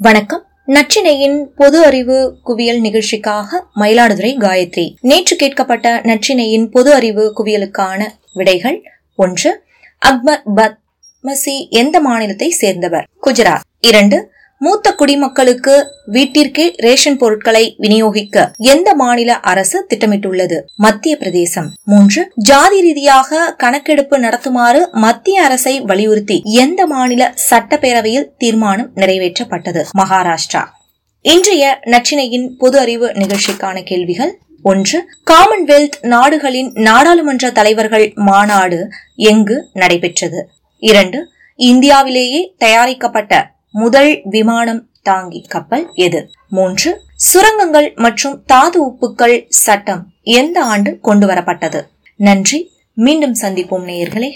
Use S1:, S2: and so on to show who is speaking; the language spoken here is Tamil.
S1: வணக்கம். நச்சினையின் பொது அறிவு குவியல் நிகழ்ச்சிக்காக மயிலாடுதுறை காயத்ரி. நேற்று கேட்கப்பட்ட நச்சினையின் பொது அறிவு குவியலுக்கான விடைகள் ஒன்று அக்பர் பத்மசி எந்த மாநிலத்தை சேர்ந்தவர்? குஜராத். இரண்டு மூத்த குடிமக்களுக்கு வீட்டிற்கே ரேஷன் பொருட்களை விநியோகிக்க எந்த மாநில அரசு திட்டமிட்டுள்ளது? மத்திய பிரதேசம். மூன்று ஜாதி ரீதியாக கணக்கெடுப்பு நடத்துமாறு மத்திய அரசை வலியுறுத்தி எந்த மாநில சட்டப்பேரவையில் தீர்மானம் நிறைவேற்றப்பட்டது? மகாராஷ்டிரா. இன்றைய நச்சினையின் பொது அறிவு நிகழ்ச்சிக்கான கேள்விகள். ஒன்று காமன்வெல்த் நாடுகளின் நாடாளுமன்ற தலைவர்கள் மாநாடு எங்கு நடைபெற்றது? இரண்டு இந்தியாவிலேயே தயாரிக்கப்பட்ட முதல் விமானம் தாங்கி கப்பல் எது? மூன்று சுரங்கங்கள் மற்றும் தாது உப்புக்கள் சட்டம் எந்த ஆண்டு கொண்டு வரப்பட்டது நன்றி மீண்டும் சந்திப்போம் நேயர்களே.